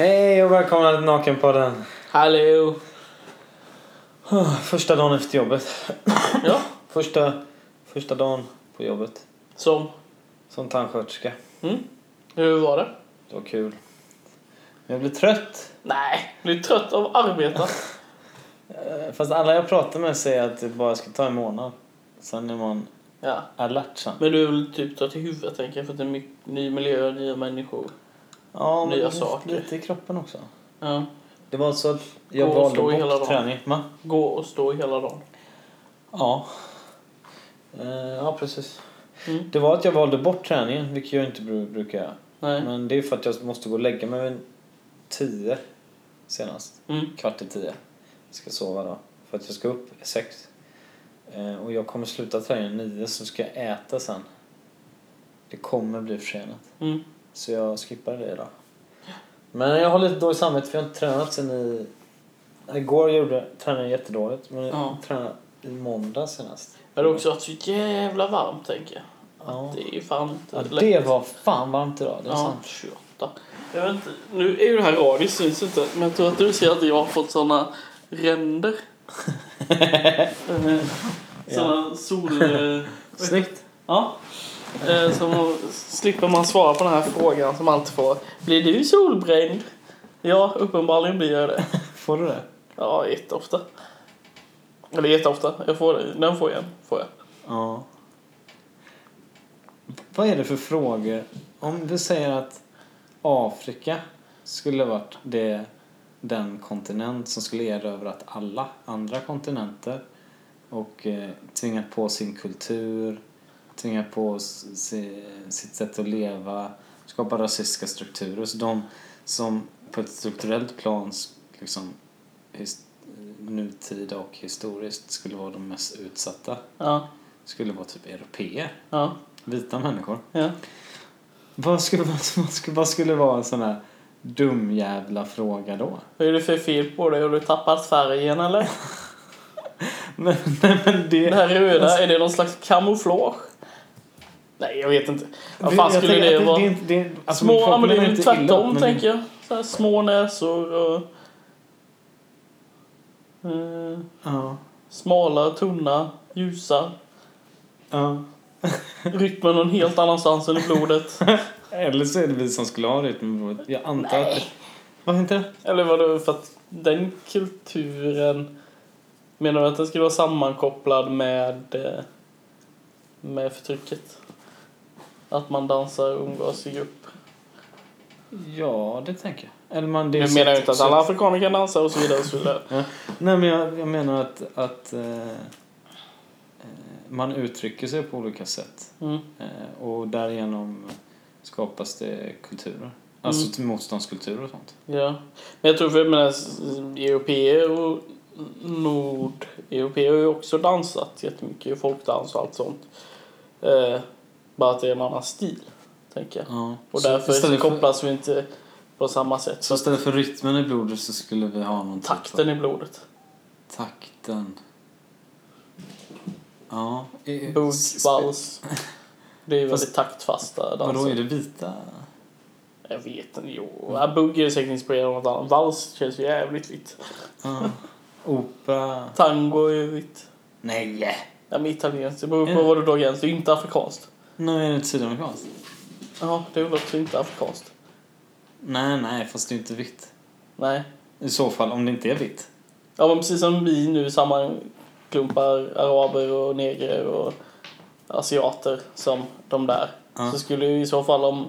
Hej och välkomna till Nakenpodden. Hallå! Första dagen efter jobbet. Ja, Första, första dagen på jobbet. som. Som tandsköterska. Mm. Hur var det? Det var kul. Men jag blev trött. Nej, blir trött av. Eh, Fast alla jag pratar med säger att det bara ska ta en månad. Sen är man Ja. alert sen. Men du är väl typ trött i huvudet tänker jag för att det är ny miljö, nya människor. Ja, men nya lite- saker. lite i kroppen också. Ja. Det var så att jag Gå valde stå hela dagen. bort träning. Va? Gå och stå hela dagen. Ja. Eh, Ja, precis. Mm. Det var att jag valde bort träningen, vilket jag inte bru- brukar göra. Nej. Men det är för att jag måste gå och lägga mig vid tio senast. Mm. Kvart i tio. Jag ska sova då. För att jag ska upp sex. Eh, och jag kommer sluta träningen nio så ska jag äta sen. Det kommer bli försenat. Mm. Så jag skippar det idag. Men jag har lite dåligt samvete för jag har inte tränat sen i... Igår gjorde, tränade jag jättedåligt. Men Ja. jag tränade i måndag senast. Men det har också varit så jävla varmt tänker jag. Ja. Det är ju fan inte Ja, lätt. det var fan varmt idag. Det är Ja, sant. 28. Jag vet inte, nu är ju det här radio syns inte, men jag tror att du ser att jag har fått såna ränder. Eh, såna sol... Snyggt. Ja. Eh, Så slipper man svara på den här frågan som alltid får. Blir du solbränd? Ja, uppenbarligen blir jag det. Får du det? Ja, jätteofta. Eller jätteofta. Jag får det. Den får jag. Får jag. Ja. Vad är det för frågor? Om du säger att Afrika skulle varit det, den kontinent som skulle erövrat alla andra kontinenter och eh, tvingat på sin kultur, tvingat på s- si, sitt sätt att leva, skapa rasistiska strukturer. Så de som på ett strukturellt plan liksom, nutida och historiskt skulle vara de mest utsatta Ja. skulle vara typ europeer, Ja. vita människor. Ja. Vad skulle, vad, skulle, vad skulle vara en sån här dum jävla fråga då? Vad är det för fel på dig? Har du tappat färgen eller? Men, nej, men det... Det här röda, är det någon slags kamouflage? Nej, jag vet inte. Vad fan skulle det att vara? Det, det, är- alltså, små, ja, men det är illa, tvärtom men- tänker jag. Så här, små näsor och... Eh, Ja. smala, tunna, ljusa. ja. Rytmen någon helt annanstans än i blodet. Eller så är det vi som skulle ha rytm. Jag antar att... Nej. Vad inte? Eller vadå, för att den kulturen... Menar du att den skulle vara sammankopplad med... eh, Med förtrycket? Att man dansar och umgås i grupp? Ja, det tänker jag. Eller man, det Du menar inte att alla afrikaner kan dansa och så vidare och så vidare. Nej, men jag, jag menar att, att eh, eh, man uttrycker sig på olika sätt. Mm. Eh, och därigenom skapas det kulturer. Alltså Mm. till motståndskulturer och sånt. Ja. Men jag tror för jag menar, europeer och nordeuropeer har ju också dansat jättemycket. Folkdans och allt sånt. Eh, bara att det är en annan stil, tänker jag. Ja. Och så därför istället för, kopplas vi inte på samma sätt. så istället för rytmen i blodet så skulle vi ha någon takten typ i blodet. av... Takten. Ja. Bugg, vals. Det är ju Fast- väldigt taktfasta Vadå, är danser. det vita? Jag vet inte, jo. Ja, Bugg är säkert inspirerad av något annat. Vals känns jävligt vitt. Ja. Opera? Tango är vitt. Nej! Ja, men italienskt. Det beror på Mm. vad du drar gränsen. Det är inte afrikanskt. Nej, är det inte sydamerikanskt? Ja, det också inte afrikanskt. Nej, nej, fast det är inte vitt. Nej. I så fall, om det inte är vitt. Ja, men precis som vi nu sammanklumpar araber och negrer och asiater som de där. Ja. Så skulle ju i så fall om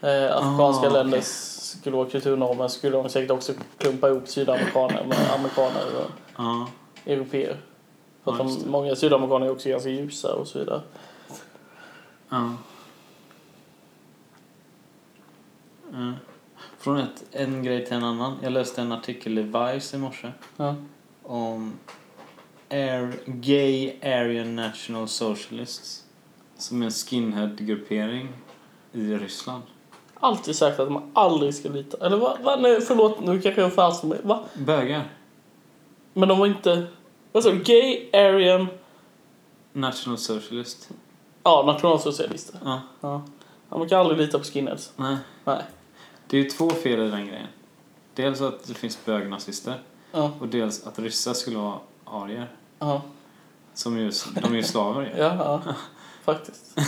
eh, afrikanska Ah, länder okej. skulle vara kulturnormer skulle de säkert också klumpa ihop sydamerikaner med amerikaner och Ja. europeer. För att de, många sydamerikaner är också ganska ljusa och så vidare. Ja. Mm. Från ett, en grej till en annan. Jag läste en artikel i Vice i morse Ja. om Air, Gay Aryan National Socialists som är en skinhead-gruppering i Ryssland. Alltid sagt att man aldrig ska lita. Eller vad? Va? Nej, förlåt, nu kanske jag förfalskar mig. Va? Bögar. Men de var inte... Vad sa du? Gay, Aryan... National Socialist. Ja, nationalsocialister. Ja. Ja. ja. Man kan aldrig lita på skinheads. Nej. Nej. Det är ju två fel i den grejen. Dels att det finns bögnazister Ja. och dels att ryssar skulle vara arier. Ja. Som ju, de är ju slavar. Ja, ja. Faktiskt.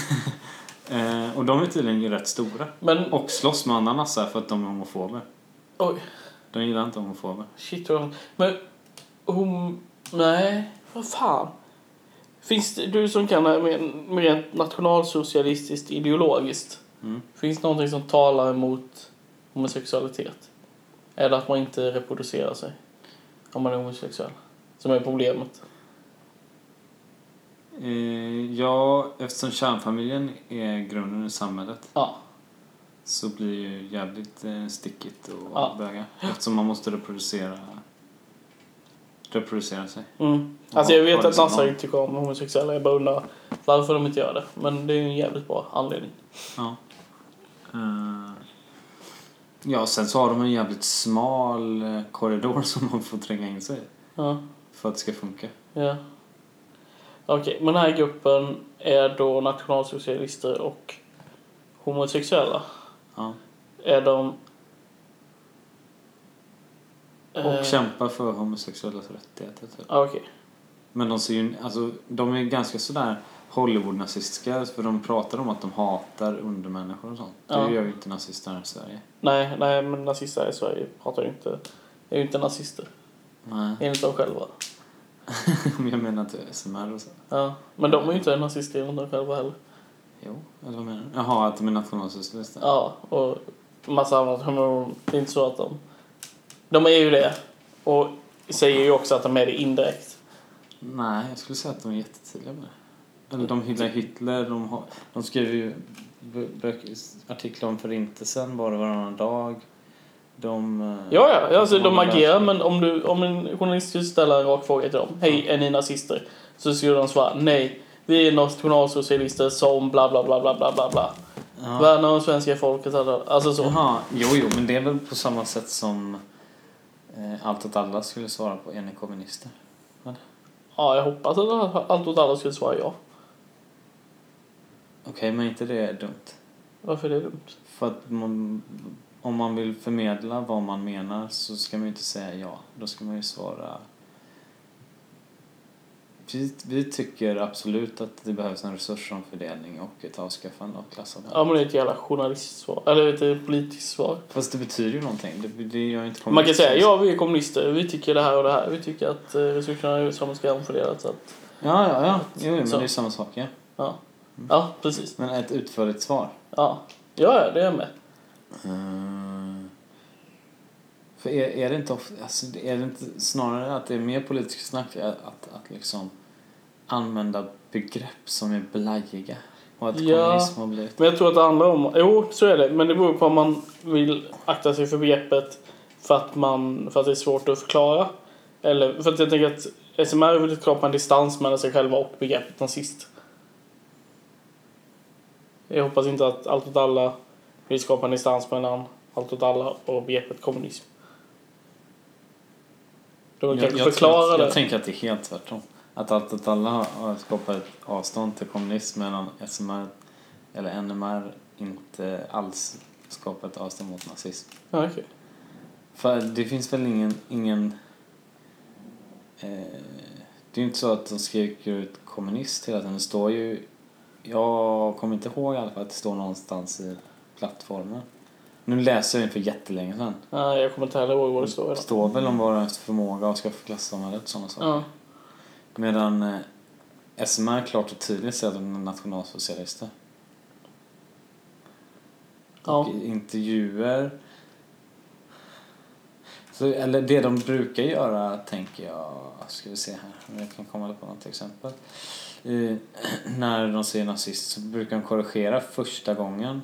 Eh, och de är tydligen ju rätt stora. Men, Och slåss med andra nassar för att de är homofober. oj. De gillar inte homofober. Shit Men hon... Nej, vad fan. Finns det, du som kan rent nationalsocialistiskt ideologiskt. Mm. Finns det någonting som talar emot homosexualitet? Eller att man inte reproducerar sig om man är homosexuell? Som är problemet. Eh, ja, eftersom kärnfamiljen är grunden i samhället Ja. så blir det ju jävligt eh, stickigt och Ja. böga. Eftersom man måste reproducera reproducera sig. Mm. Alltså jag vet att inte tycker om homosexuella. Jag bara undrar varför de inte gör det. Men det är ju en jävligt bra anledning. Ja. Eh, ja, sen så har de en jävligt smal eh, korridor som man får tränga in sig i Ja. för att det ska funka. Ja. Okej, men den här gruppen är då nationalsocialister och homosexuella. Ja. Är de... Och Eh, kämpar för homosexuellas rättigheter. Typ. ja, Okej. Men de ser ju, alltså, de är ganska sådär Hollywood-nazistiska för de pratar om att de hatar undermänniskor och sånt. Ja. Det gör ju inte nazister här i Sverige. Nej, nej, men nazister i Sverige pratar ju inte... är ju inte nazister, Nej, enligt dem själva. jag menar att det är SMR och så. Ja, men de är ju inte nazister enligt dem själva heller. Jo, eller vad menar du? Jaha, att de är nationalsocialister? Ja, och massa annat. Det är inte så att de... De är ju det. Och säger ju också att de är det indirekt. Nej, jag skulle säga att de är jättetydliga med det. Eller de hyllar Hitler, de, har, de skriver ju artiklar om förintelsen bara varannan dag. De... eh, Ja, ja, alltså de agerar men om, du, om en journalist skulle ställa en rak fråga till dem. Hej, är ni nazister? Så skulle de svara nej. Vi är nationalsocialister som bla bla bla bla bla bla bla. Ja. Värnar om svenska folket. Alltså så. Jaha, jo, jo, men det är väl på samma sätt som Allt åt alla skulle svara på Är ni kommunister? Ja, jag hoppas att allt åt alla skulle svara ja. Okej, men inte det är dumt. Varför är det dumt? För att man, om man vill förmedla vad man menar så ska man ju inte säga ja. Då ska man ju svara vi, vi tycker absolut att det behövs en resursomfördelning och ett avskaffande av klassamhället. Ja, men det är ett jävla journalistsvar. Eller ett politiskt svar. Fast det betyder ju någonting. Det, det gör inte Man kan säga ja, vi är kommunister. Vi tycker det här och det här. Vi tycker att eh, resurserna i USA ska omfördelas. Att, Ja, ja, ja. Jo, jo, men Så. det är samma sak, ja. ja. ja, precis. Men ett utförligt svar. Ja, ja, ja, det är jag med. Mm. För är, är det inte ofta, alltså, är det inte snarare att det är mer politiskt snack att, att, att liksom använda begrepp som är blajiga? Och att Ja. kommunism har blivit... Men jag tror att det handlar om... Jo, så är det. Men det beror på om man vill akta sig för begreppet för att, man, för att det är svårt att förklara. Eller för att jag tänker att SMR vill skapa en distans mellan sig själva och begreppet nazist. Jag hoppas inte att allt åt alla vill skapa en distans mellan allt åt alla och begreppet kommunism. De Jag, jag, förklara att, det. jag tänker att det är helt tvärtom. Att allt att alla skapat ett avstånd till kommunism medan SMR eller NMR inte alls skapar ett avstånd mot nazism. Ja, okej. För det finns väl ingen... ingen eh, det är ju inte så att de skriker ut kommunist hela tiden. Det står ju... Jag kommer inte ihåg i alla fall att det står någonstans i plattformen. Nu läser jag inför jättelänge sedan. Nej, jag kommer inte heller ihåg vad det står Det står väl om efter förmåga och skaffa klassamhället och sådana saker. Ja. Medan eh, SMR klart och tydligt säger att de är nationalsocialister. Ja. Och i intervjuer... Så, eller det de brukar göra, tänker jag... Ska vi se här om jag kan komma på något exempel. Eh, när de säger nazist så brukar de korrigera första gången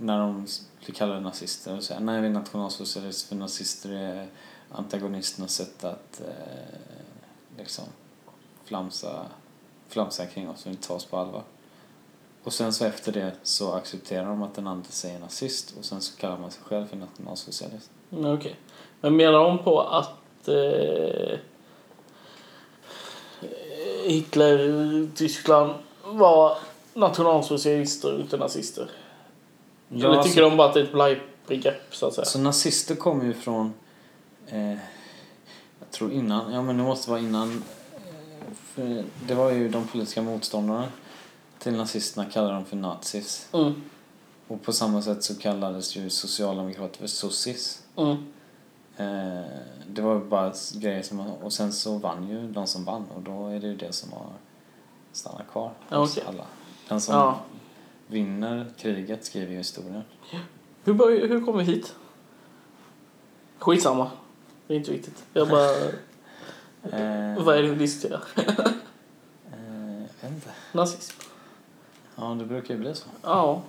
när de blir kallade nazister och säger nej vi är nationalsocialister för nazister är antagonisternas sätt att eh, liksom flamsa, flamsa kring oss och inte ta oss på allvar. Och sen så efter det så accepterar de att den andra säger nazist och sen så kallar man sig själv för nationalsocialist. Mm, Okej. Men menar de på att eh, Hitler, Tyskland var nationalsocialister och inte nazister? Eller alltså- tycker de bara att det är ett blaj, begrepp så att säga. Så nazister kommer ju från, eh, jag tror innan, ja men det måste vara innan, eh, det var ju de politiska motståndarna till nazisterna kallade dem för nazis. Mm. Och på samma sätt så kallades ju socialdemokrater för sossis. Mm. Eh, det var ju bara grejer som, och sen så vann ju de som vann och då är det ju det som har stannat kvar Ja, hos okej. alla. Den som Ja. Vinner kriget skriver ju historien. Hur, bör, hur kom vi hit? Skitsamma. Det är inte viktigt. Jag bara... Eh, Vad är det vi diskuterar? eh, jag inte. Nazism. Ja, det brukar ju bli så. Ja.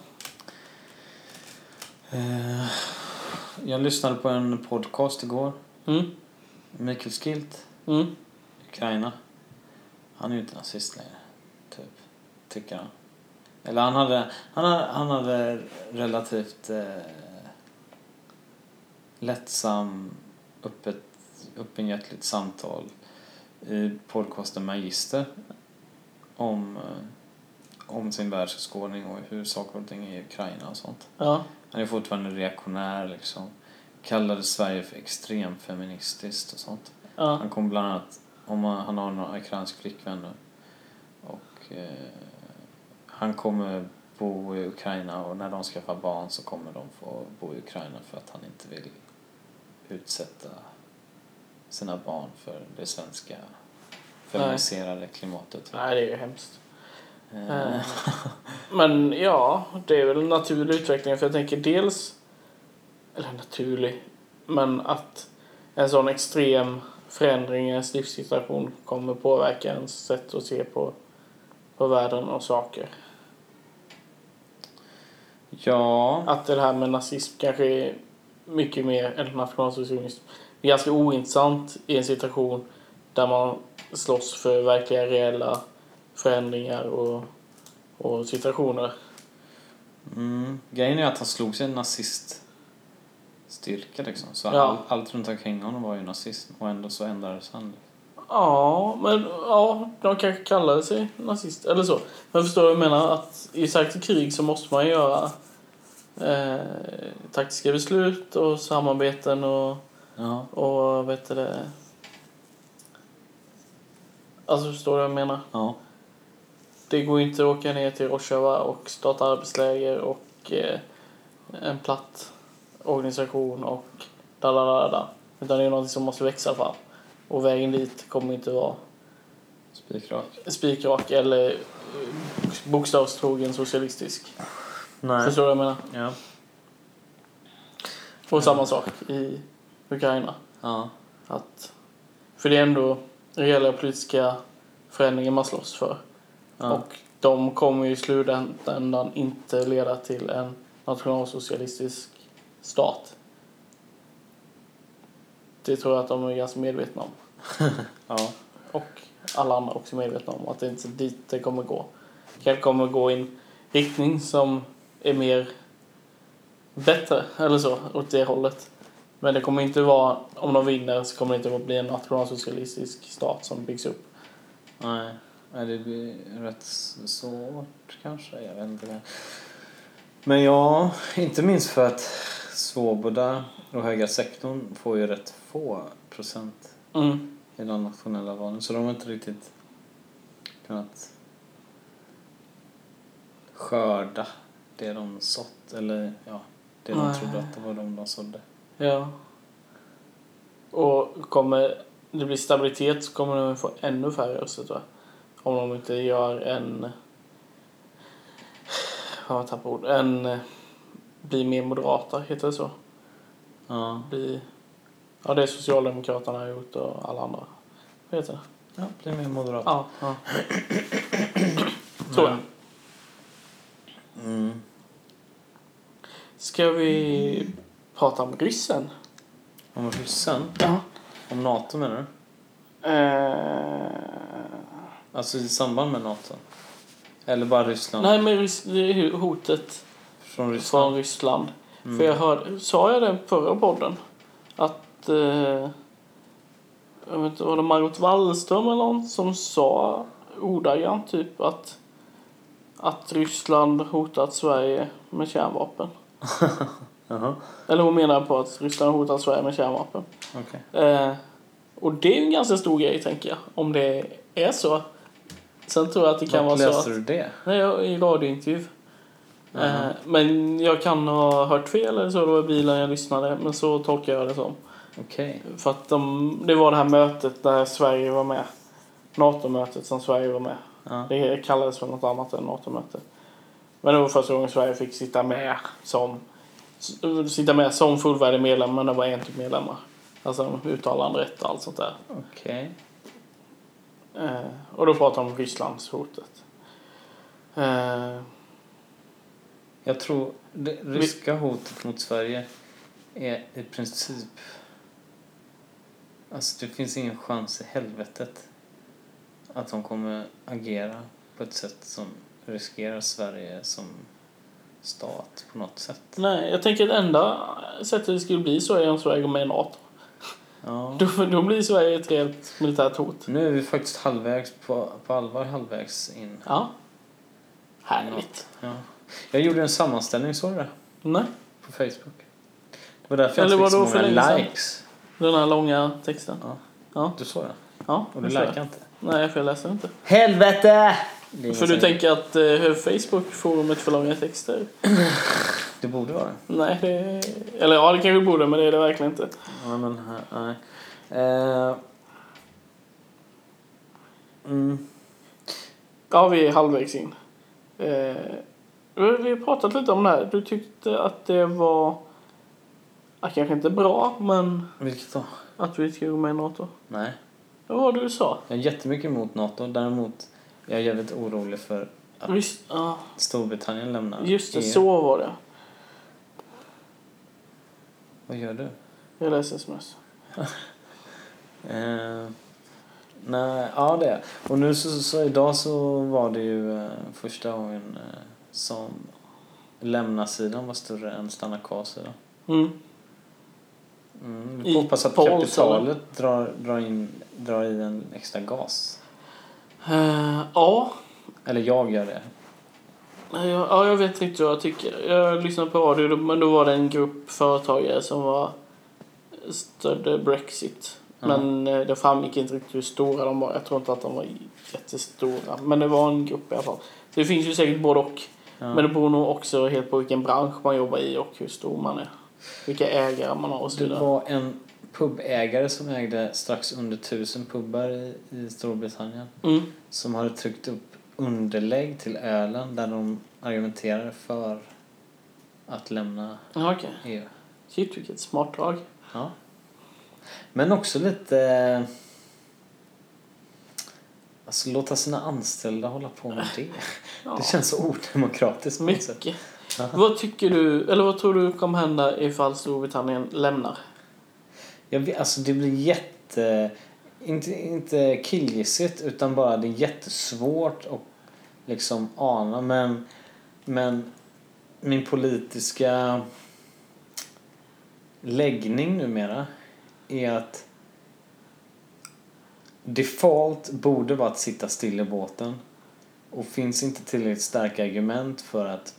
Eh, jag lyssnade på en podcast igår. Mm. Mikael Skilt, Mm. Ukraina. Han är ju inte nazist längre, typ. Tycker han. Eller han hade, han hade, han hade relativt eh, lättsam, öppet, öppenhjärtligt samtal i podcasten Magister om, eh, om sin världsåskådning och hur saker och ting är i Ukraina och sånt. Ja. Han är fortfarande reaktionär liksom. Kallade Sverige för extremfeministiskt och sånt. Ja. Han kom bland annat, om han, han har några ukrainsk flickvän nu. Och eh, han kommer bo i Ukraina och när de skaffar barn så kommer de få bo i Ukraina för att han inte vill utsätta sina barn för det svenska feminiserade klimatet. Nej, det är ju hemskt. Eh, Eh. Men ja, det är väl en naturlig utveckling. För jag tänker dels, eller naturlig, men att en sån extrem förändring i ens livssituation kommer påverka ens sätt att se på, på världen och saker. Ja, Att det här med nazism kanske är mycket mer, eller nationalsocialism, det är ganska ointressant i en situation där man slåss för verkliga reella förändringar och, och situationer. Mm, grejen är att han slog sig en naziststyrka liksom. Så Ja. all, allt runt omkring honom var ju nazism och ändå så ändrades han. Ja, men ja, de kanske kallade sig nazist eller så. Men förstår du vad jag menar? Att i sagt krig så måste man göra eh, taktiska beslut och samarbeten och, Ja. och vet du det... Alltså förstår du vad jag menar? Ja. Det går inte att åka ner till Rojava och starta arbetsläger och eh, en platt organisation och da da da da. Utan det är något som måste växa fram. Och vägen dit kommer inte vara Spikrak. spikrak eller eh, bokstavstrogen socialistisk. Nej. Förstår du vad jag menar? Ja. Och samma sak i Ukraina. Ja. Att, för det är ändå reella politiska förändringar man slåss för. ja. Och de kommer ju i slutändan inte leda till en nationalsocialistisk stat. Det tror jag att de är ganska medvetna om. ja. Och alla andra också medvetna om att det inte är dit det kommer gå. Det kanske kommer gå i en riktning som är mer bättre, eller så, åt det hållet. Men det kommer inte vara, om de vinner så kommer det inte att bli en nationalsocialistisk stat som byggs upp. Nej. Nej, det blir rätt svårt kanske. Jag vet inte. Men ja, inte minst för att Svoboda och höga sektorn får ju rätt få procent Mm. i de nationella valen. Så de har inte riktigt kunnat skörda det de sått. Eller ja, det de Nej. trodde att det var de de sådde. Ja. Och kommer det bli stabilitet så kommer de få ännu färre röster tror jag. Om de inte gör en... Vad jag tappat ord? En... Blir mer moderata, heter det så? Ja, Bli... Ja, det är Socialdemokraterna har gjort och alla andra. Vad heter det? ja blir mer moderat. Ja. ja. Tror jag. Mm. Ska vi prata om ryssen? Om ryssen? Ja. Om NATO menar du? Eh... Alltså i samband med NATO? Eller bara Ryssland? Nej, men hotet Från Ryssland? från Ryssland. Mm. För jag hörde, sa jag det i förra podden? Att, eh, jag vet inte, var det Margot Wallström eller någon som sa ordagrant typ att, att Ryssland hotat Sverige med kärnvapen. Jaha, Eller hon menar på att Ryssland hotar Sverige med kärnvapen. okej. Eh, och det är en ganska stor grej, tänker jag. Om det är så. Sen tror jag att det kan Vart vara så att... du det? Nej, i radiointervju. Eh, men jag kan ha hört fel eller så. Det var bilen jag lyssnade. Men så tolkar jag det som. Okej. För att de, det var det här mötet där Sverige var med. NATO-mötet som Sverige var med. Ja. Det kallades för något annat än NATO-möte. Men det var första gången Sverige fick sitta med som sitta med som fullvärdig medlem men det var en typ medlemmar. Alltså uttalanderätt och allt sånt där. Okej. Eh, och då pratade de om Rysslands hotet. Eh, Jag tror det ryska hotet mot Sverige är i princip... Alltså det finns ingen chans i helvetet att de kommer agera på ett sätt som riskerar Sverige som stat på något sätt. nej, jag tänker att enda sättet det skulle bli så är om Sverige går med i NATO. Ja. Då, då blir Sverige ett rejält militärt hot. Nu är vi faktiskt halvvägs, på, på allvar halvvägs in. Ja. Härligt. Ja. Jag gjorde en sammanställning, såg du det? Nej, På Facebook. Det var därför jag Eller inte fick så många likes. den här långa texten. Ja. Ja, Du såg den? ja. Och du jag. likade inte? Nej, för jag läser inte. Helvete! För du tänker att eh, Facebook-forumet för långa texter? Det borde vara det. Nej, det... Eller ja, det kanske borde, men det är det verkligen inte. Ja, men nej. Eh, mm. Ja, vi är halvvägs in. Eh, vi har pratat lite om det här. Du tyckte att det var... Ja, kanske inte bra, men Vilket då? att vi ska gå med i NATO. Nej. Vad var det du sa? Jag är jättemycket emot NATO. Däremot är jag jävligt orolig för att Visst, ja, Storbritannien lämnar just det, EU. så var det. Vad gör du? Jag läser sms. Eh, nej, ja det är. Och nu så, så idag så var det ju eh, första gången eh, som lämna-sidan var större än stanna kvar-sidan. Mm. Mm, vi hoppas att polls, kapitalet drar, drar, in, drar i en extra gas. Eh, ja, Eller jag gör det. Ja, jag vet inte riktigt vad jag tycker. Jag lyssnade på radio, men då var det en grupp företagare som var stödde Brexit. Ja. Men eh, det framgick inte riktigt hur stora de var. Jag tror inte att de var jättestora. Men det var en grupp i alla fall. Så det finns ju säkert både och. Ja. Men det beror nog också helt på vilken bransch man jobbar i och hur stor man är. Vilka ägare man har och så Det vidare. var en pubägare som ägde strax under tusen pubbar i, i Storbritannien. Mm. Som hade tryckt upp underlägg till ölen där de argumenterade för att lämna Ja, okej. EU. Shit, vilket smart drag. Ja. Men också lite... Alltså låta sina anställda hålla på med det. Ja, Det känns så odemokratiskt mycket. Vad tycker du, eller vad tror du kommer hända ifall Storbritannien lämnar? Jag vet, alltså det blir jätte... Inte, inte killgissigt utan bara det är jättesvårt att liksom ana men, men min politiska läggning numera är att default borde vara att sitta still i båten och finns inte tillräckligt starka argument för att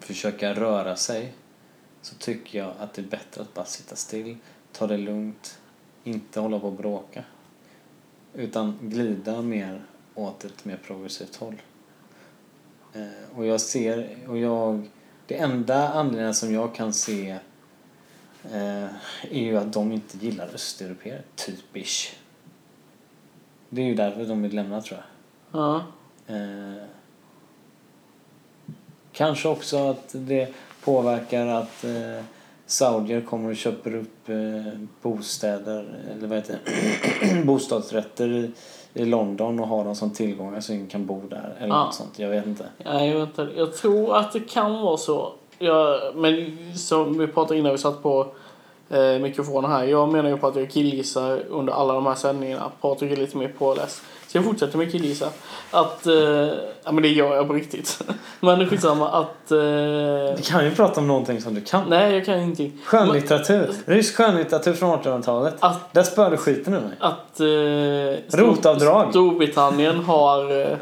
försöka röra sig så tycker jag att det är bättre att bara sitta still, ta det lugnt, inte hålla på och bråka. Utan glida mer åt ett mer progressivt håll. Eh, och jag ser, och jag, det enda anledningen som jag kan se eh, är ju att de inte gillar östeuropeer, typiskt. Det är ju därför de vill lämna tror jag. Ja. Eh, kanske också att det påverkar att eh, saudier kommer och köper upp eh, bostäder, eller vad heter det, bostadsrätter i, i London och har dem som tillgångar så ingen kan bo där eller Ja. något sånt. Jag vet inte. Nej, jag, vet inte. jag tror att det kan vara så. Jag, men som vi pratade innan vi satt på eh, mikrofonen här. Jag menar ju på att jag killgissar under alla de här sändningarna. Patrik är lite mer påläst. Så jag fortsätter med killgissa. Att, eh, ja men det gör jag på riktigt. men skitsamma att, eh, Vi kan ju prata om någonting som du kan. nej jag kan ingenting. Skönlitteratur. Rysk skönlitteratur från 1800-talet. Att, Där spör du skiten ur mig. att eh, Rotavdrag. Storbritannien har, eh,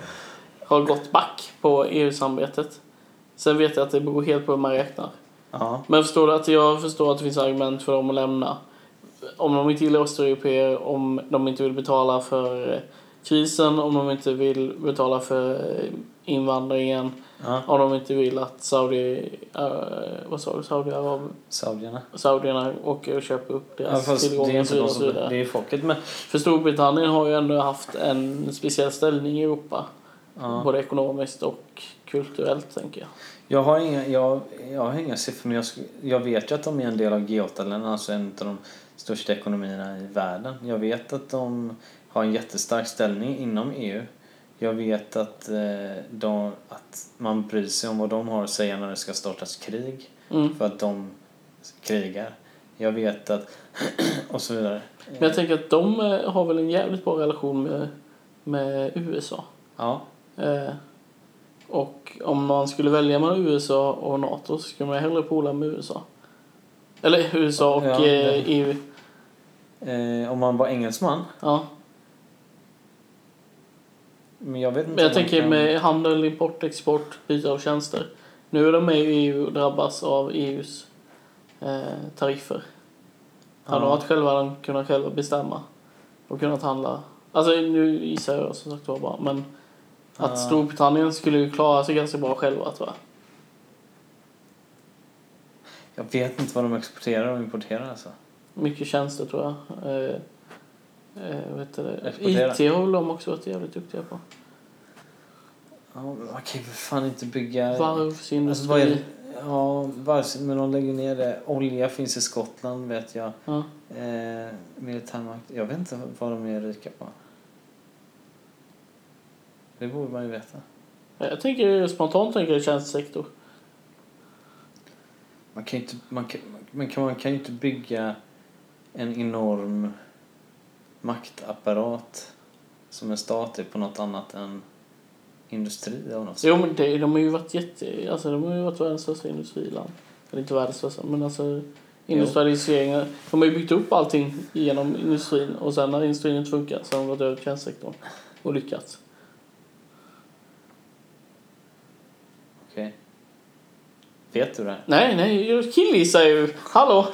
har gått back på EU-samarbetet. Sen vet jag att det beror helt på hur man räknar. Ja. Men förstår du att jag förstår att det finns argument för dem att lämna. Om de inte gillar östeuropeer, om de inte vill betala för eh, krisen, om de inte vill betala för eh, invandringen, ja. om de inte vill att Saudi, äh, vad sa du, Saudi Arab, Saudierna. Saudierna åker och köper upp Ja, deras det är tillgångar och inte så de vidare. och så som, vidare. det är folket men För Storbritannien har ju ändå haft en speciell ställning i Europa. ja. Både ekonomiskt och kulturellt tänker jag. Jag har inga, jag, jag har inga siffror men jag, jag vet ju att de är en del av G8-länderna, alltså en av de största ekonomierna i världen. Jag vet att de har en jättestark ställning inom EU. Jag vet att, eh, de, att man bryr sig om vad de har att säga när det ska startas krig. Mm. För att de krigar. Jag vet att... och så vidare. Men jag tänker att de eh, har väl en jävligt bra relation med, med USA. Ja. Eh, och om man skulle välja mellan USA och NATO så skulle man hellre pola med USA. Eller USA och Ja, det- eh, EU. Eh, om man var engelsman. Ja. Men jag vet inte Men jag tänker kan- med handel, import, export, byte av tjänster. Nu är de med i EU och drabbas av EUs eh, tariffer. Hade de varit själva hade de kunnat själva bestämma och kunnat handla. Alltså nu gissar jag som sagt var bara men att. Storbritannien skulle ju klara sig ganska bra själva tror jag. Jag vet inte vad de exporterar och importerar alltså. Mycket tjänster tror jag. Eh, eh, vet du det? Exportera. IT har de också varit jävligt duktiga på. Ja, man kan ju för fan inte bygga... Varvsindustri. Alltså, är? Ja, varvs... men de lägger ner det. Olja finns i Skottland vet jag. Ja. Eh, militärmakt. Jag vet inte vad de är rika på. Det borde man ju veta. Jag tänker spontant tänker jag tjänstesektor. Man kan ju inte, man kan, man kan, man kan inte bygga en enorm maktapparat som är statlig på något annat än industri av något Jo men det, de har ju varit jätte, alltså de har ju varit världens största industriland. Eller inte världens största, men alltså industrialiseringen. De har ju byggt upp allting genom industrin och sen när industrin inte funkar så har de gått över till tjänstesektorn och lyckats. Okej. Vet du det? Nej, nej, jag killgissar ju. Hallå!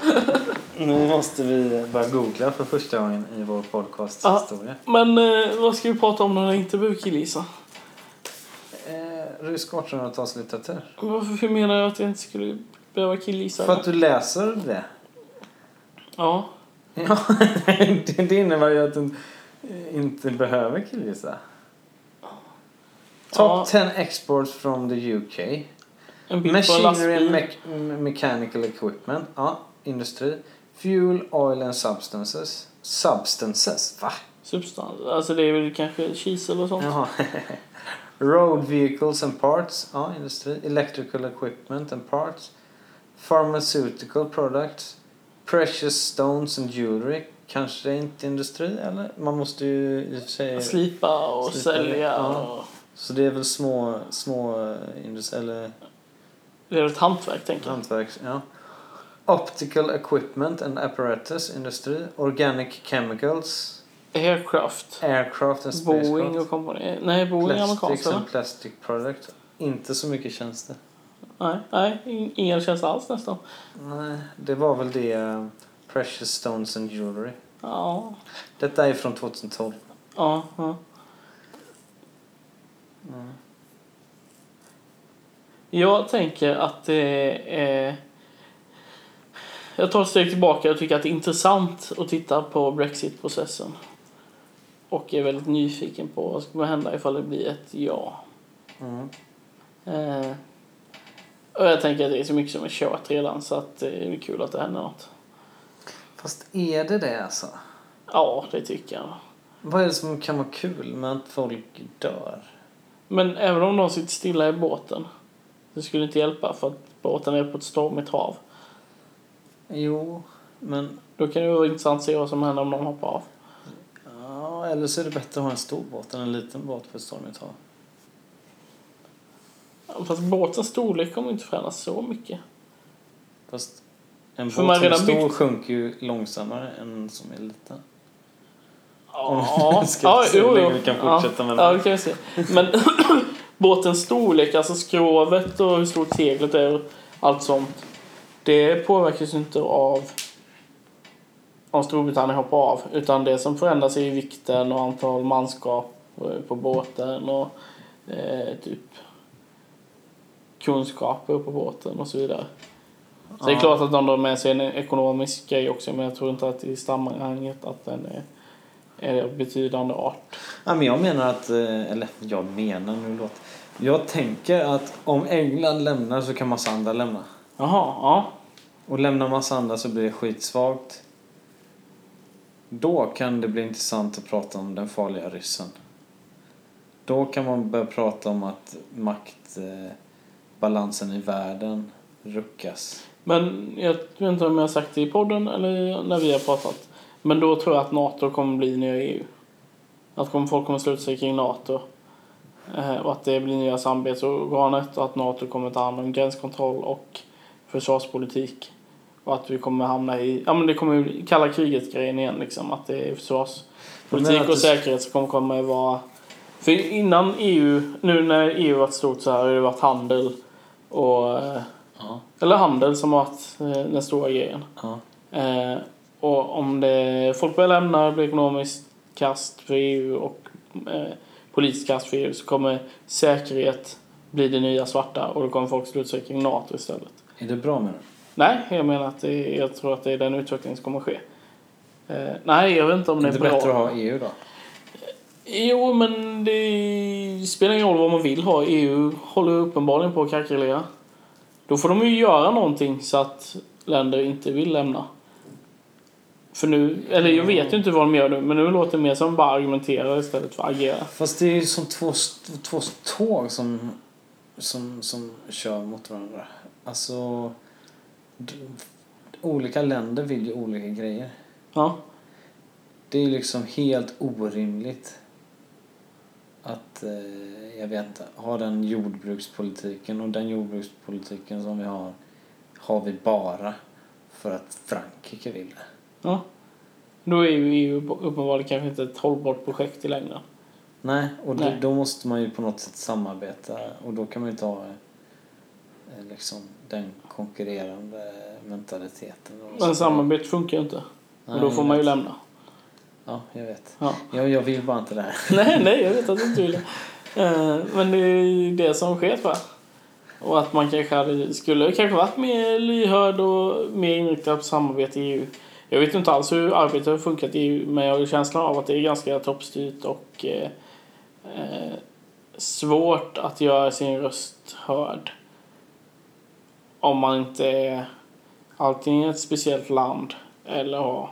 Nu måste vi börja googla för första gången i vår podcast historia. Men eh, vad ska vi prata om när jag inte behöver killgissa? Eh, rysk 1800-talslitteratur. Varför menar jag att jag inte skulle behöva killgissa? För att du läser det. Ja. Ja, det det innebär ju att du inte behöver killgissa. Top Ja. 10 exports from the UK. Machinery and me- mechanical equipment. Ja, industri. Fuel, oil and substances. Substances? Va? Substans. Alltså det är väl kanske kisel och sånt. Jaha. Road vehicles and parts. Ja, industri. Electrical equipment and parts. Pharmaceutical products. Precious stones and jewelry. Kanske inte industri eller? Man måste ju i och för sig... Slipa och sälja. ja. Och... Så det är väl små, små eh, industri... Eller Det är ett hantverk tänker jag. hantverks... Ja. Optical equipment and apparatus industri. Organic chemicals. Aircraft. Aircraft and Boeing spacecraft. och kompani. Nej, Boeing är amerikanskt and plastic product. Inte så mycket tjänster. Nej, nej, in- ingen tjänst alls nästan. Nej, det var väl det eh, Precious Stones and Jewelry. Ja, Detta är från 2012. ja, ja. Mm. Jag tänker att det är... Jag tar ett steg tillbaka och tycker att det är intressant att titta på Brexit-processen. Och är väldigt nyfiken på vad som kommer hända ifall det blir ett ja. Mm. Eh, och jag tänker att det är så mycket som är kört redan så att det är kul att det händer något. Fast är det det alltså? Ja, det tycker jag. Vad är det som kan vara kul med att folk dör? Men även om de sitter stilla i båten det skulle inte hjälpa för att båten är på ett stormigt hav. Jo, men... Då kan det vara intressant att se vad som händer om de hoppar av. Ja, eller så är det bättre att ha en stor båt än en liten båt på ett stormigt hav. Fast båtens storlek kommer inte förändras så mycket. Fast en För båt som är stor byggt- sjunker ju långsammare än en som är liten. Ja, ja jo, jo. vi kan ja. fortsätta med det Ja, det kan vi se. Men båtens storlek, alltså skrovet och hur stort seglet är och allt sånt. det påverkas inte av om Storbritannien hoppar av. Utan det som förändras är vikten och antal manskap eh, på båten och eh, typ kunskaper på båten och så vidare. Så det är Ja. klart att de drar med sig en ekonomisk grej också men jag tror inte att i sammanhanget att den är, är betydande art. Ja, men jag menar att, eh, eller jag menar nu låt. Jag tänker att om England lämnar så kan massa andra lämna. Jaha, ja. Och lämnar massa andra så blir det skitsvagt. Då kan det bli intressant att prata om den farliga ryssen. Då kan man börja prata om att maktbalansen i världen ruckas. Men jag vet inte om jag har sagt det i podden eller när vi har pratat. Men då tror jag att NATO kommer bli nya EU. Att folk kommer sluta sig kring NATO. Eh, och att det blir nya samarbetsorganet och att NATO kommer ta hand om gränskontroll och försvarspolitik. Och att vi kommer hamna i, ja men det kommer kalla kriget-grejen igen liksom. Att det är försvarspolitik och det- säkerhet som kommer komma att vara... För innan EU, nu när EU varit stort så här har det varit handel och eh, Ja. eller handel som har varit eh, den stora grejen. ja. Eh, och om det, folk börjar lämna, det blir ekonomiskt kast för EU och eh, politiskt kast för EU så kommer säkerhet bli det nya svarta och då kommer folk sluta sig kring NATO istället. Är det bra med det? Nej, jag menar att det, jag tror att det är den utvecklingen som kommer ske. Eh, nej, jag vet inte om Är det det är bra. bättre att ha EU då? Jo, men det spelar ingen roll vad man vill ha. EU håller uppenbarligen på att krackelera. Då får de ju göra någonting så att länder inte vill lämna. För nu, eller jag vet ju inte vad de gör nu, men nu låter det mer som bara argumentera istället för att agera. Fast det är ju som två, två tåg som, som, som kör mot varandra. Alltså... Olika länder vill ju olika grejer. Ja, Det är liksom helt orimligt att, eh, jag vet inte, ha den jordbrukspolitiken och den jordbrukspolitiken som vi har, har vi bara för att Frankrike vill det. Ja. Då är ju EU uppenbarligen kanske inte ett hållbart projekt i längden. Nej, och då, Nej. då måste man ju på något sätt samarbeta och då kan man ju inte ha eh, liksom den konkurrerande mentaliteten. Men samarbete funkar ju inte. Och då Nej, får man ju vet. lämna. Ja, jag vet. Ja. Jag, jag vill bara inte det här. nej, nej, jag vet att du inte vill. Eh, Men det är ju det som sker jag. Och att man kanske hade, skulle kanske varit mer lyhörd och mer inriktad på samarbete i EU. Jag vet inte alls hur arbetet har funkat i men jag har känslan av att det är ganska toppstyrt och eh, eh, svårt att göra sin röst hörd. Om man inte är antingen ett speciellt land eller har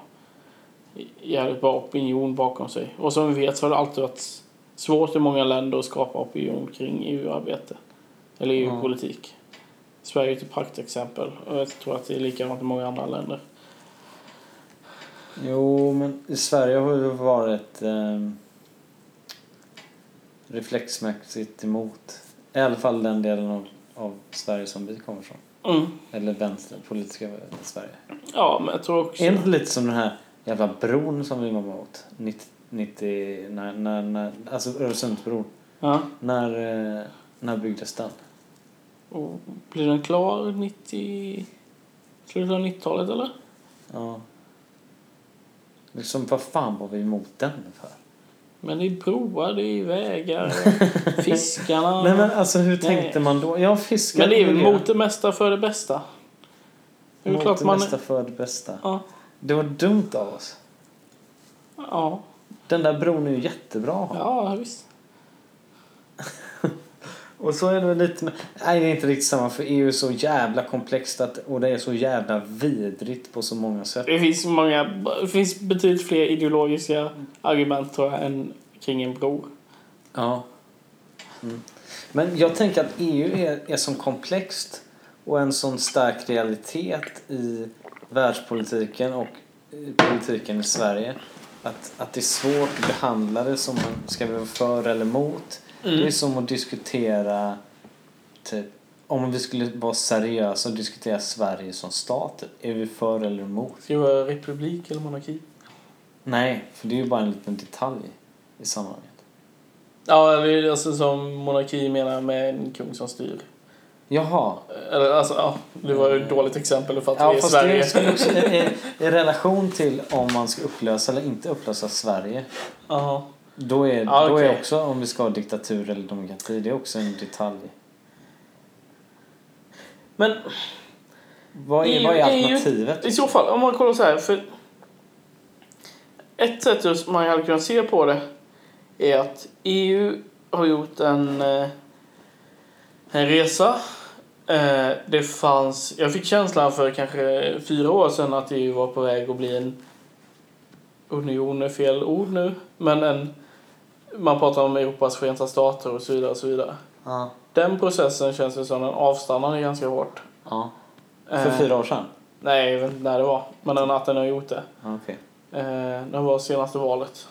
jävligt bra opinion bakom sig. Och som vi vet så har det alltid varit svårt i många länder att skapa opinion kring EU-arbete. Eller EU-politik. Sverige är ett praktexempel och jag tror att det är likadant i många andra länder. Jo, men i Sverige har vi varit eh, reflexmässigt emot. I alla fall den delen av, av Sverige som vi kommer från. Mm. Eller vänster, politiska Sverige. Ja, men jag tror också... Är det inte lite som den här jävla bron som vi var emot? 90, 90 när, när, när, alltså Öresundsbron. Ja. När, eh, när byggdes den? Och blir den klar 90... Slutet av 90-talet eller? Ja. Liksom, vad fan var vi emot den för? Men broar, det är vägar, fiskarna. Nej men alltså hur Nej. tänkte man då? Ja, fiskar Men det är väl mot det mesta för det bästa. Det Mot klart det man... bästa för det bästa. Ja. Det var dumt av oss. Ja. Den där bron är ju jättebra. Ja, visst. Och så är det väl lite med... Nej, det är inte riktigt samma för EU är så jävla komplext att, och det är så jävla vidrigt på så många sätt. Det finns många... Det finns betydligt fler ideologiska argument tror jag än kring en bro. Ja. Mm. Men jag tänker att EU är, är så komplext och en sån stark realitet i världspolitiken och i politiken i Sverige. Att, att det är svårt att behandla det som man ska vara för eller emot. Det är som att diskutera typ om vi skulle vara seriösa och diskutera Sverige som stat. Är vi för eller emot? Ska det vara republik eller monarki? Nej, för det är ju bara en liten detalj i sammanhanget. Ja, är alltså som monarki menar med en kung som styr. Jaha. Eller alltså, ja, det var ju ett dåligt exempel för att Ja, vi är Sverige. också i, i relation till om man ska upplösa eller inte upplösa Sverige. Ja. Då är, Ja, då är också om vi ska ha diktatur eller demokrati, det är också en detalj. Men Vad är, EU vad är alternativet? i så fall, om man kollar så här. För ett sätt just man hade kunnat se på det är att EU har gjort en, eh, en resa. Eh, Det fanns, jag fick känslan för kanske fyra år sedan att EU var på väg att bli en union är fel ord nu, men en, man pratar om Europas förenta stater och så vidare och så vidare. Ja. Den processen känns som den avstannade ganska hårt. ja. För Eh, fyra år sedan? Nej, jag vet inte när det var. Men den att den har gjort det. Okej. Eh, det var senaste valet.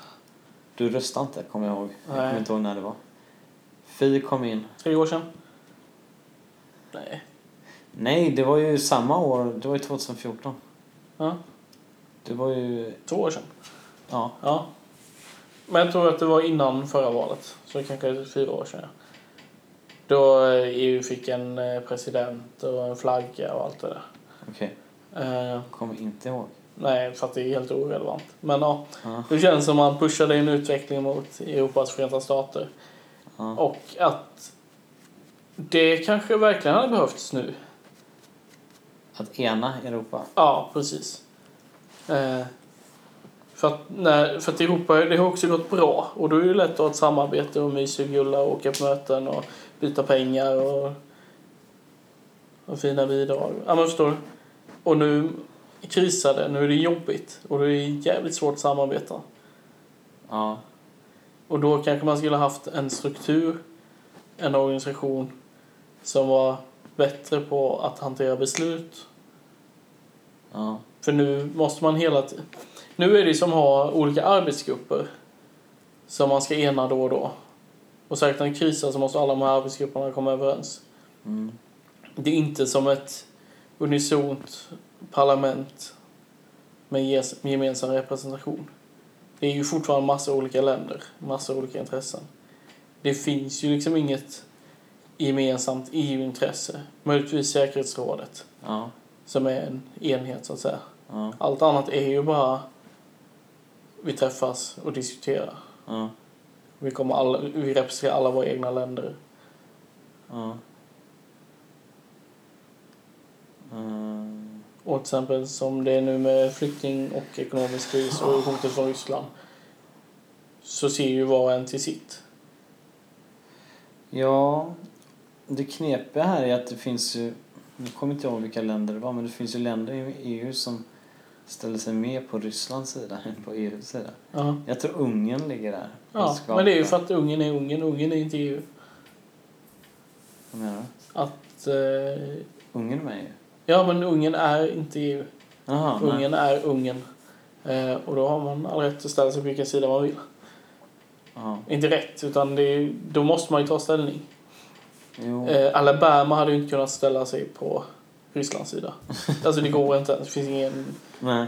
Du röstade inte, kommer jag ihåg. Jag Nej. kommer inte ihåg när det var. Fi kom in. Tre år sedan. Nej. Nej, det var ju samma år. Det var ju 2014. Ja, Det var ju... två år sedan. Ja. Ja. Men jag tror att det var innan förra valet. Så kanske fyra år sedan. Då eh, EU fick en eh, president och en flagga och allt det där. Okej. Eh, Kommer inte ihåg. nej, för att det är helt orelevant. Men ja, det känns som att man pushade en utveckling mot Europas förenta stater. Och att det kanske verkligen hade behövts nu. Att ena Europa. Ja, precis. För, att, när, för att Europa det har också gått bra och då är det lätt att ha ett samarbete och mysa och gulla och åka på möten och byta pengar och, och fina bidrag. Ja, men förstår du? Och nu krisar det, nu är det jobbigt och då är det jävligt svårt att samarbeta. Ja. Och då kanske man skulle ha haft en struktur, en organisation som var bättre på att hantera beslut Ja. För nu måste man hela tiden... Nu är det som att ha olika arbetsgrupper som man ska ena då och då. Och säkert när krisar så måste alla de här arbetsgrupperna komma överens. Mm. Det är inte som ett unisont parlament med gemensam representation. Det är ju fortfarande massa olika länder, massa olika intressen. Det finns ju liksom inget gemensamt EU-intresse. Möjligtvis säkerhetsrådet, Ja. som är en enhet så att säga. Ja. Allt annat är ju bara vi träffas och diskuterar. Ja. Vi, kommer alla, vi representerar alla våra egna länder. Mm. Och till exempel som det är nu med flykting och ekonomisk kris och hotet från Ryssland. Så ser ju var och en till sitt. Ja, det knepiga här är att det finns ju, nu kommer inte ihåg vilka länder det var, men det finns ju länder i EU som ställer sig mer på Rysslands sida än på EUs sida. Ja, Jag tror Ungern ligger där. ja men det är ju för att Ungern är Ungern. Ungern är inte EU. Vad menar du? Att, eh, Ungern är med ju. ja, men Ungern är inte EU. Nej. Ungern är Ungern. Eh, och då har man all rätt att ställa sig på vilken sida man vill. Ja. Inte rätt, utan är, då måste man ju ta ställning. Jo. Eh, Alabama hade ju inte kunnat ställa sig på Rysslands sida. Alltså det går inte. Det finns ingen Nej.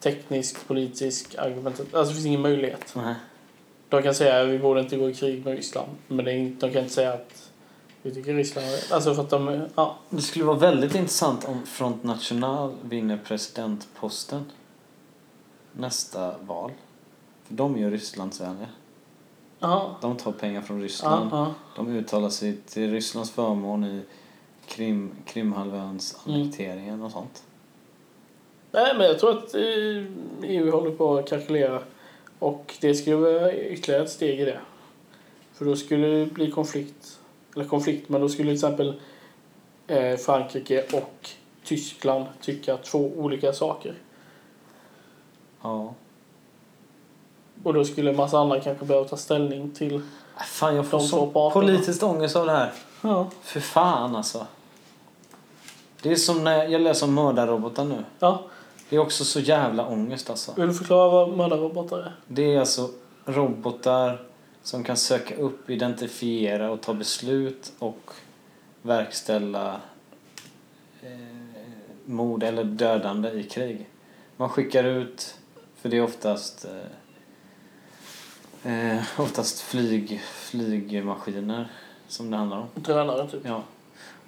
teknisk, politisk argument. Alltså det finns ingen möjlighet. Nej. De kan säga att vi borde inte gå i krig med Ryssland. Men det är inte, de kan inte säga att vi tycker Ryssland är. Alltså för att de, ja. Det skulle vara väldigt intressant om Front National vinner presidentposten nästa val. För de är ju Rysslandsvänliga. De tar pengar från Ryssland. ja. De uttalar sig till Rysslands förmån i Krim, Krimhalvöns Mm. annekteringen och sånt. Nej, men jag tror att eh, EU håller på att kalkylera. Och det skulle vara ytterligare ett steg i det. För då skulle det bli konflikt. Eller konflikt, men då skulle till exempel eh, Frankrike och Tyskland tycka två olika saker. Ja. Och då skulle en massa andra kanske behöva ta ställning till... Fan, jag får De så två parterna. politiskt ångest av det här. Ja. För fan alltså. Det är som när jag läser om mördarrobotar nu. ja. Det är också så jävla ångest alltså. Vill du förklara vad mördarrobotar är? Det är alltså robotar som kan söka upp, identifiera och ta beslut och verkställa eh, mord eller dödande i krig. Man skickar ut, för det är oftast eh, eh, oftast flyg, flygmaskiner som det handlar om. Drönare, typ. Ja.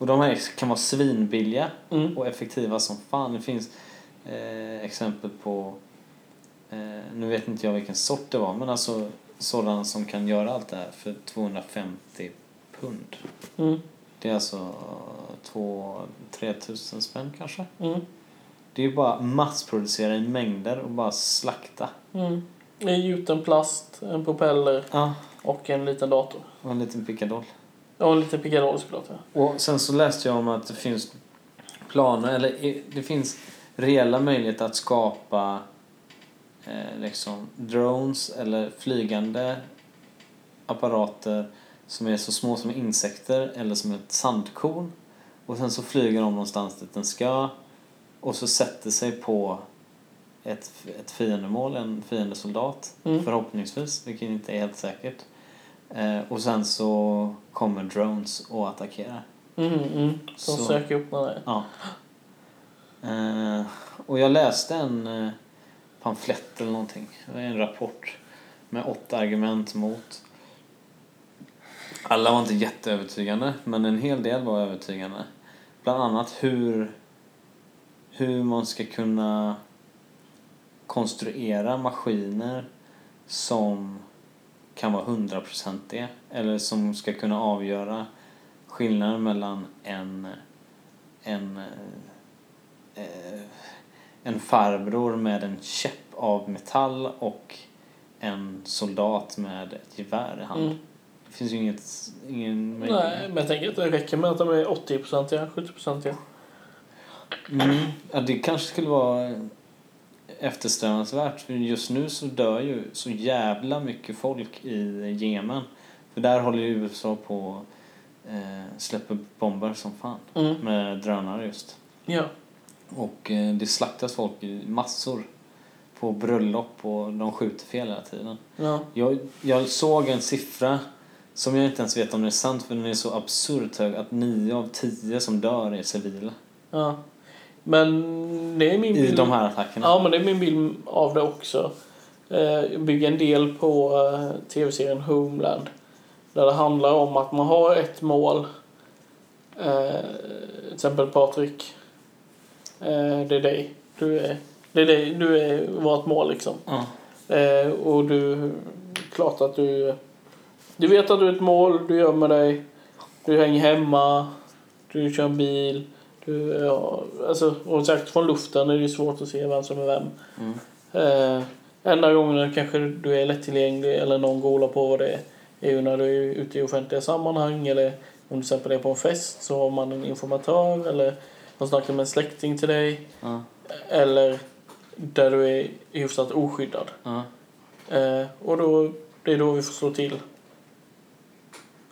Och de här kan vara svinbilliga Mm. och effektiva som fan. Det finns eh, exempel på, eh, nu vet inte jag vilken sort det var, men alltså sådana som kan göra allt det här för 250 pund. Mm. Det är alltså 2-3 tusen spänn kanske. Mm. Det är ju bara massproducera i mängder och bara slakta. Mm. Det är gjuten plast, en propeller Ja, och en liten dator. och en liten pickadoll. Och en liten pickadoll såklart. Ja. Och sen så läste jag om att det finns planer, eller det finns reella möjligheter att skapa eh, liksom drones eller flygande apparater som är så små som insekter eller som ett sandkorn. Och sen så flyger de någonstans dit den ska och så sätter sig på ett, ett fiendemål, en fiendesoldat Mm. förhoppningsvis, vilket inte är helt säkert. Eh, och sen så kommer drones och attackerar. Mm, mm. De Så- söker upp är. Ja. Eh, och jag läste en eh, pamflett eller någonting, en rapport med åtta argument mot. Alla var inte jätteövertygande, men en hel del var övertygande. Bland annat hur, hur man ska kunna konstruera maskiner som kan vara hundraprocentiga eller som ska kunna avgöra skillnaden mellan en en, eh, en farbror med en käpp av metall och en soldat med ett gevär i hand. Mm. Det finns ju inget, ingen Nej, möjlighet. men jag tänker att det räcker med att de är 80-procentiga, 70-procentiga. Mm. Ja, det kanske skulle vara eftersträvansvärt. För just nu så dör ju så jävla mycket folk i Jemen. För där håller ju USA på eh, släpper bomber som fan. Mm. Med drönare just. Ja. Och eh, det slaktas folk i massor på bröllop och de skjuter fel hela tiden. Ja. Jag, jag såg en siffra som jag inte ens vet om den är sant för den är så absurt hög att 9 av 10 som dör är civila ja. Men det är min i bild. de här attackerna. Ja, men det är min bild av det också. Eh, bygger en del på eh, tv-serien Homeland. Där det handlar om att man har ett mål. Eh, till exempel Patrik. Det är dig. Du är, det är dig. Du är vårt mål liksom. Eh, och du, klart att du, du vet att du är ett mål, du gömmer dig, du hänger hemma, du kör bil. Du, ja, alltså, och sagt från luften är det svårt att se vem som är vem. Mm. Eh, enda gången kanske du är lättillgänglig eller någon golar på vad det är är ju när du är ute i offentliga sammanhang eller om du till exempel är på en fest så har man en informatör eller de snackar med en släkting till dig Ja. eller där du är hyfsat oskyddad. Ja. Eh, och då, det är då vi får slå till.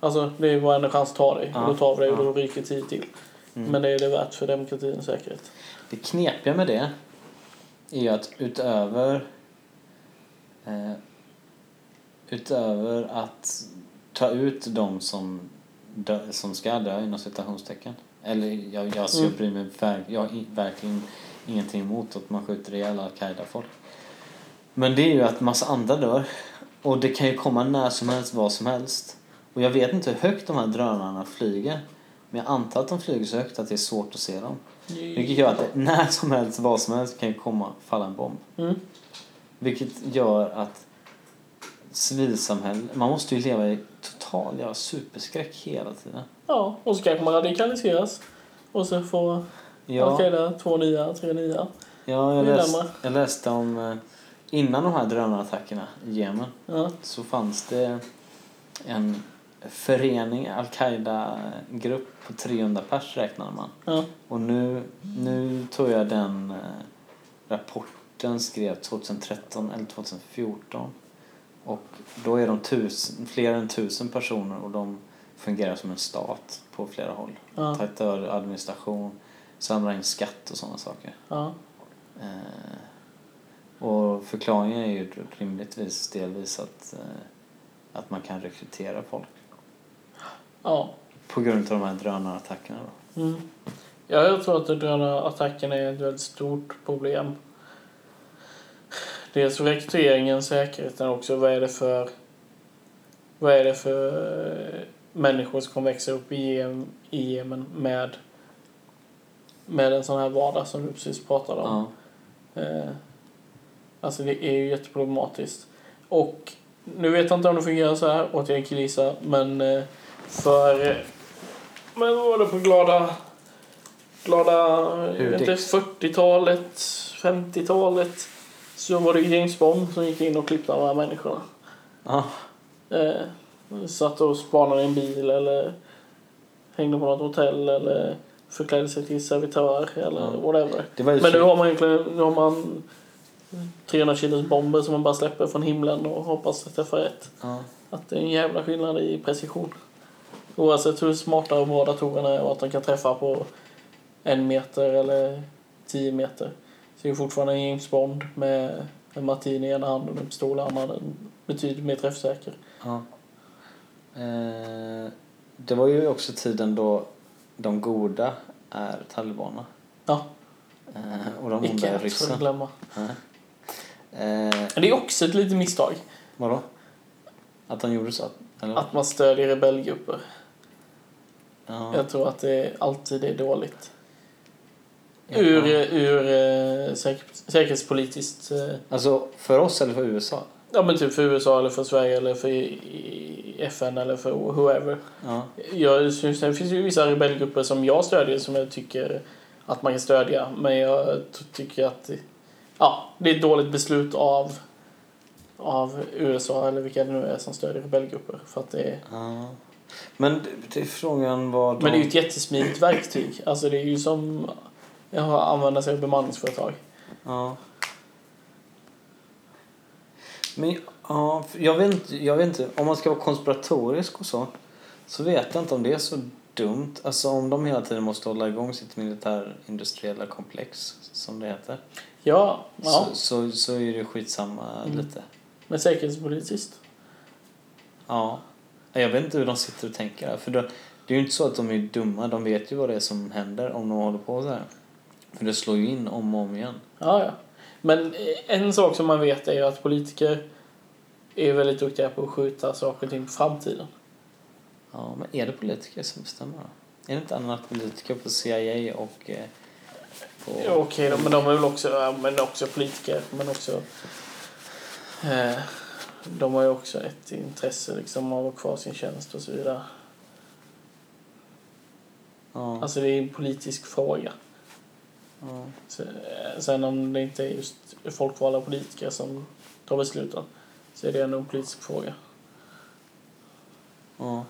Alltså, det är varenda chans tar dig. Ja, Och då tar vi dig och då ryker tid till. Mm. Men det är det värt för demokratins säkerhet. Det knepiga med det är ju att utöver eh, utöver att ta ut de som, dö, som ska dö inom citationstecken eller jag, jag, jag Mm. bryr mig verk, jag har verkligen ingenting emot att man skjuter ihjäl al-Qaida-folk. Men det är ju att massa andra dör och det kan ju komma när som helst, vad som helst. Och jag vet inte hur högt de här drönarna flyger. Men jag antar att de flyger så högt att det är svårt att se dem. Vilket gör att när som helst, vad som helst kan komma falla en bomb. Mm. Vilket gör att civilsamhället, man måste ju leva i total ja, superskräck hela tiden. Ja, och så kanske man radikaliseras. Och så får Ja, Al-Qaida två nya, tre nya. ja jag, läst, jag läste om, eh, innan de här drönarattackerna i Jemen Ja. så fanns det en förening, Al-Qaida-grupp på 300 pers räknade man. Ja. Och nu, nu tog jag den eh, rapporten skrev 2013 eller 2014. Och då är de tusen, fler än tusen personer och de fungerar som en stat på flera håll. Ja. Tar över administration, samlar in skatt och sådana saker. Ja. Eh, och förklaringen är ju rimligtvis delvis att, eh, att man kan rekrytera folk. Ja. På grund av de här drönarattackerna då. Mm. Ja, jag tror att attacken är ett väldigt stort problem. Dels för rekryteringen, säkerheten också. Vad är det för, vad är det för människor som kommer växa upp i, Jem- i Jemen med, med en sån här vardag som du precis pratade om. Ja. Eh, alltså det är ju jätteproblematiskt. Och nu vet jag inte om det fungerar så här, återigen killgissa, men eh, för... Men vad var det på glada... Glada... Inte, Hudix. 40-talet, 50-talet. Så var det James Bond som gick in och klippte de här människorna. Ja. Eh, satt och spanade i en bil eller hängde på något hotell eller förklädde sig till servitör eller Ja. whatever. Men nu har man egentligen nu har man 300 kilos bomber som man bara släpper från himlen och hoppas att träffa rätt. Ja. Att det är en jävla skillnad i precision. Oavsett hur smarta och bra datorerna är och att de kan träffa på en meter eller tio meter. Så är det fortfarande en James Bond med en martini i ena handen och en pistol i andra handen betydligt mer träffsäker. Ja. Eh, det var ju också tiden då de goda är talibanerna. Ja, Eh, och de onda är ryssen. glömma. Eh, Men det är också ett litet misstag vadå? Att de gjorde så? Eller? att man stödjer rebellgrupper. Ja. Jag tror att det alltid är dåligt. Ja. Ur, ur eh, säker, säkerhetspolitiskt... Eh, Alltså för oss eller för USA? ja men typ för USA eller för Sverige eller för FN eller för whoever. Ja. Jag syns, det finns ju vissa rebellgrupper som jag stödjer som jag tycker att man kan stödja. Men jag tycker att det- ja, det är ett dåligt beslut av, av USA eller vilka det nu är som stödjer rebellgrupper. För att det är, ja. Men det- frågan vad de... Men det är ju ett jättesmidigt verktyg. Alltså det är ju som att använda sig av bemanningsföretag. Ja. Men ja, jag vet, inte, jag vet inte, om man ska vara konspiratorisk och så, så vet jag inte om det är så dumt. Alltså om de hela tiden måste hålla igång sitt militärindustriella komplex, som det heter, Ja, ja. så, så, så är det skitsamma Mm. lite. men säkerhetspolitiskt. Ja. Jag vet inte hur de sitter och tänker för det, det är ju inte så att de är dumma, de vet ju vad det är som händer om de håller på så här. För det slår ju in om och om igen. Ja, ja. Men en sak som man vet är ju att politiker är väldigt duktiga på att skjuta saker och ting på framtiden. Ja, men är det politiker som bestämmer då? Är det inte annat politiker på CIA och eh, på... Ja, Okej då, men de är väl också, ja, men också politiker, men också... Eh, de har ju också ett intresse liksom av att ha kvar sin tjänst och så vidare. Ja, Alltså det är en politisk fråga. ja, eh, Sen om det inte är just folkvalda politiker som tar besluten så är det ändå en politisk fråga. ja.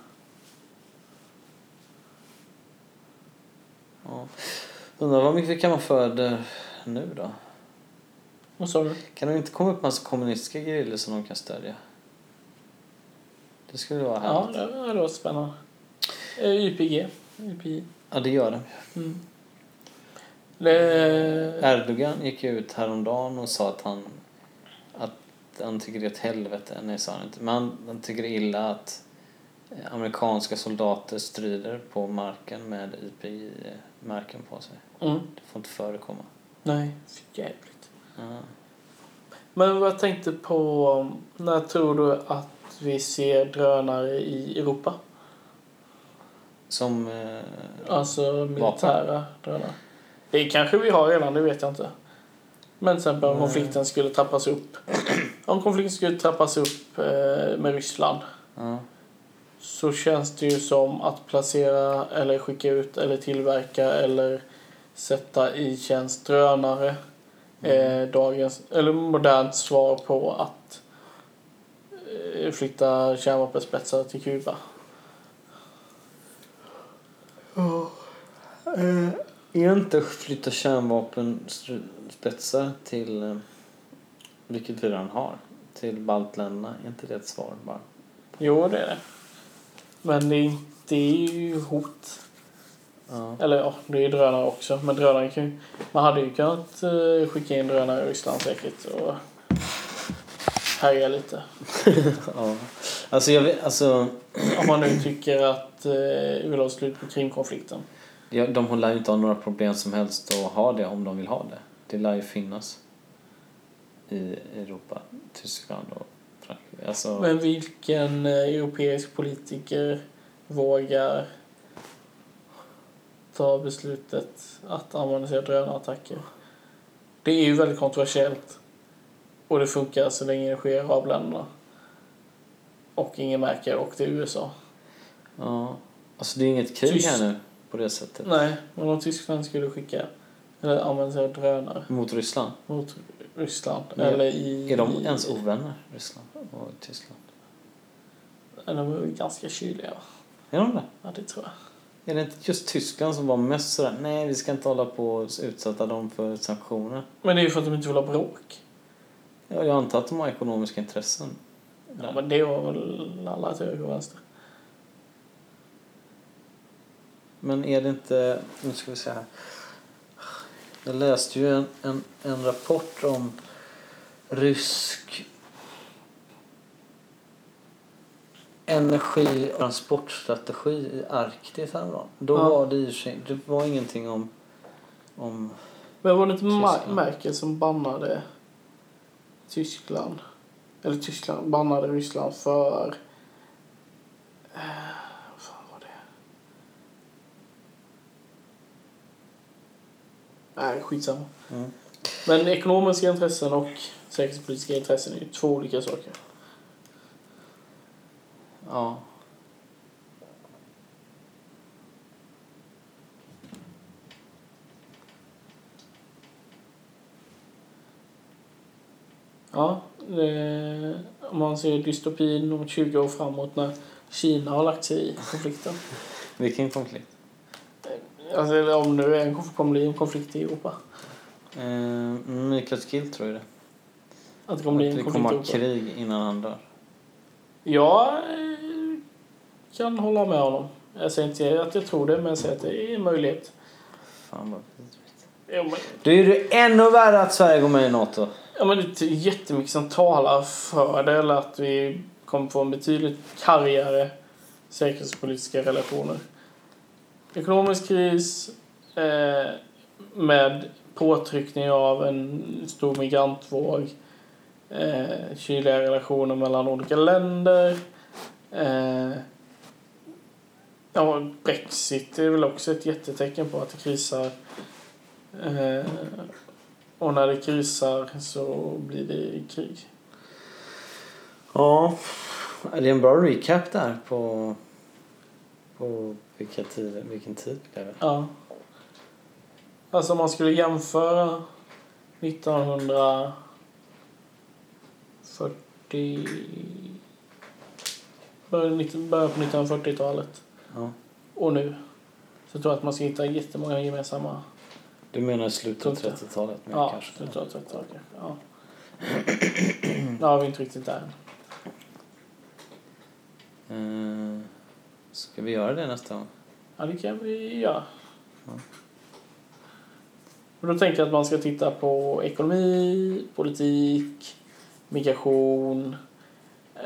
ja. Undrar vad mycket kan man föda nu då? Vad sa du? Kan det inte komma upp massa kommunistiska griller som de kan stödja? Det skulle vara Ja, härligt. det, det låter spännande. Eh, YPG. YPG. Ja, det gör de. Mm. Det, Erdogan gick ut häromdagen och sa att han att han tycker det är ett helvete, nej sa han inte, men han, han tycker det illa att eh, amerikanska soldater strider på marken med IPI-märken på sig. mm. Det får inte förekomma. Nej, jävligt. Men vad jag tänkte på, när tror du att vi ser drönare i Europa? Som... Eh, Alltså militära drönare. Det kanske vi har redan, det vet jag inte. Men till exempel om Nej. konflikten skulle trappas upp. Om konflikten skulle trappas upp eh, med Ryssland ja. så känns det ju som att placera eller skicka ut eller tillverka eller sätta i tjänst drönare är dagens, eller modernt svar på att eh, flytta kärnvapenspetsar till Kuba. Eh, är inte flytta kärnvapenspetsar till, eh, vilket vi redan har, till baltländerna? Är inte det ett svar bara? Jo, det är det. Men det är, det är ju hot. Ja. Eller ja, det är ju drönare också. Men drönare kan ju, man hade ju kunnat eh, skicka in drönare i Ryssland säkert och härja lite. ja. Alltså jag vet, alltså... Om man nu tycker att eh, vi vill ha slut på Krimkonflikten. Ja, de lär ju inte ha några problem som helst att ha det om de vill ha det. Det lär ju finnas i Europa, Tyskland och Frankrike. Alltså, Men vilken eh, europeisk politiker vågar ta beslutet att använda sig av drönarattacker. Det är ju väldigt kontroversiellt. Och det funkar så länge det sker i arabländerna. Och ingen märker och det är USA. Ja. Alltså det är inget krig Tyst. här nu på det sättet. Nej, men om Tyskland skulle skicka eller använda sig av drönare Mot Ryssland. mot Ryssland Men eller i... Är de ens ovänner, Ryssland och Tyskland? De är ganska kyliga? Är de det? Ja, det tror jag. Är det inte just Tyskland som var mest sådär, nej vi ska inte hålla på och utsätta dem för sanktioner? Men det är ju för att de inte vill ha bråk. Ja, jag antar att de har ekonomiska intressen. Ja, men det var väl alla till höger och vänster. Men är det inte, nu ska vi se här. Jag läste ju en, en, en rapport om rysk energi och transportstrategi i Arktis häromdagen. Då Ja. var det i sig, det var ingenting om, om Men var det inte Tyskland. Merkel som bannade Tyskland? Eller Tyskland bannade Ryssland för... Eh, vad fan var det? Nej, skitsamma. Mm. Men ekonomiska intressen och säkerhetspolitiska intressen är ju två olika saker. Ja. Ja, det, om man ser dystopin om 20 år framåt när Kina har lagt sig i konflikten. Vilken konflikt? Alltså, eller om nu en, kommer bli en konflikt i Europa. Eh, Mikael Skill tror ju det. Att det kommer bli Att en det konflikt kommer i Europa. krig innan han dör. Jag kan hålla med honom. Jag säger inte att jag tror det, men jag säger att det är en möjlighet. Fan vad men, Då är det ännu värre att Sverige går med i NATO. ja, men det är jättemycket som talar för det, eller att vi kommer få en betydligt kargare säkerhetspolitiska relationer. Ekonomisk kris eh, med påtryckning av en stor migrantvåg, eh, kyliga relationer mellan olika länder. Eh, ja, Brexit är väl också ett jättetecken på att det krisar. Eh, och när det krisar så blir det krig. Ja, det är en bra recap där på, på vilka tid, vilken tid det är. Ja. Alltså om man skulle jämföra 1940... Början på 1940-talet Ja. och nu. Så tror jag att man ska hitta jättemånga gemensamma... Du menar slutet av Punkter. 30-talet? mer Ja, kanske? slutet av 30-talet kanske. Ja. Ja, vi är inte riktigt där än. Eh, ska vi göra det nästa gång? Ja, det kan vi göra. Ja. Och då tänker jag att man ska titta på ekonomi, politik, migration,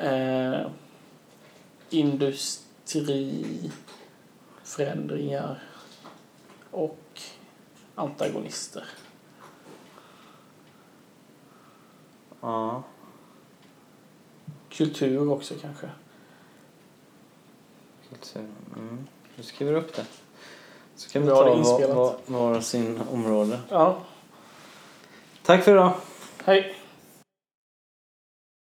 eh, industri, förändringar och antagonister. Ja. Kultur också kanske. Kultur. Mm. Du skriver upp det. Så kan vi ta var, var, var sin område. Ja, Tack för idag. hej!